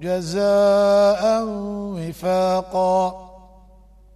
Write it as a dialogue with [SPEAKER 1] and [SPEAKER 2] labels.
[SPEAKER 1] جزاء وفاقا